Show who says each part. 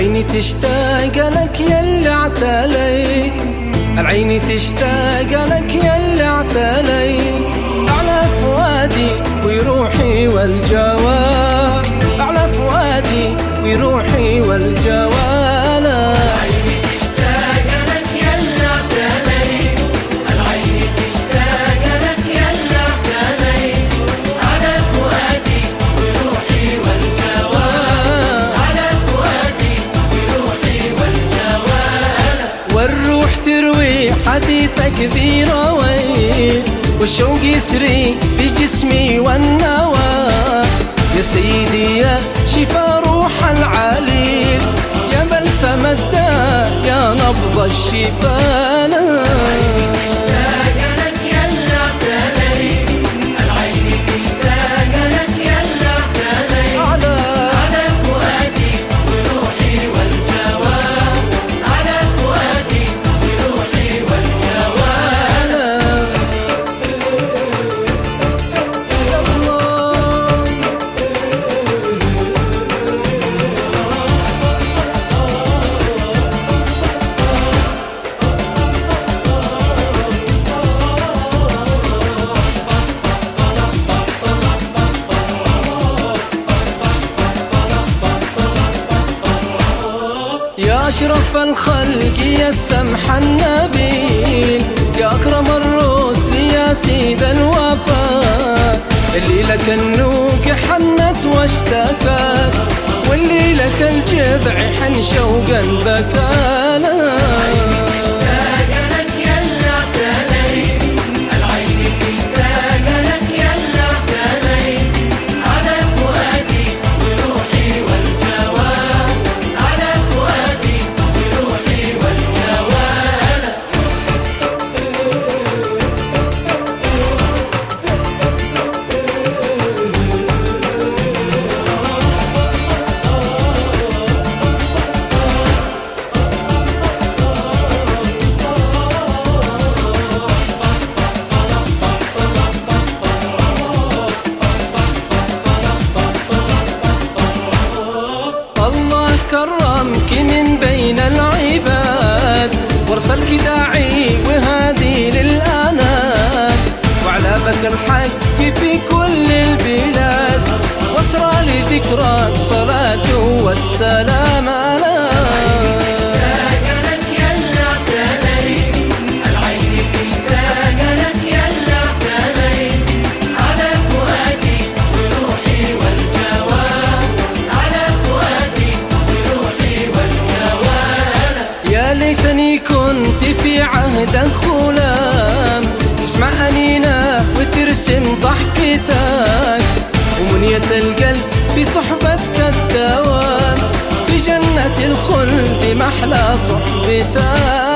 Speaker 1: العين تشتاق لك يا اللي اعتليت العين تشتاق لك يا اللي اعتليت على فؤادي ويروحي والجواب حديثك ذي روي والشوق يسري في جسمي والنوى. يا سيدي يا شفا روح العليل. يا بلسم الداء يا نبض الشفاء أشرف الخلق يا السمح النبيل يا أكرم الرسل يا سيد الوفاء. اللي لك النوك حنت واشتكت واللي لك الجذع حن شوقا بكانا والسلام على يا ليتني كنت في عهدك غلام. وترسم ضحكتك ومنية القلب في صحبتك الخلد محلى صحبتك.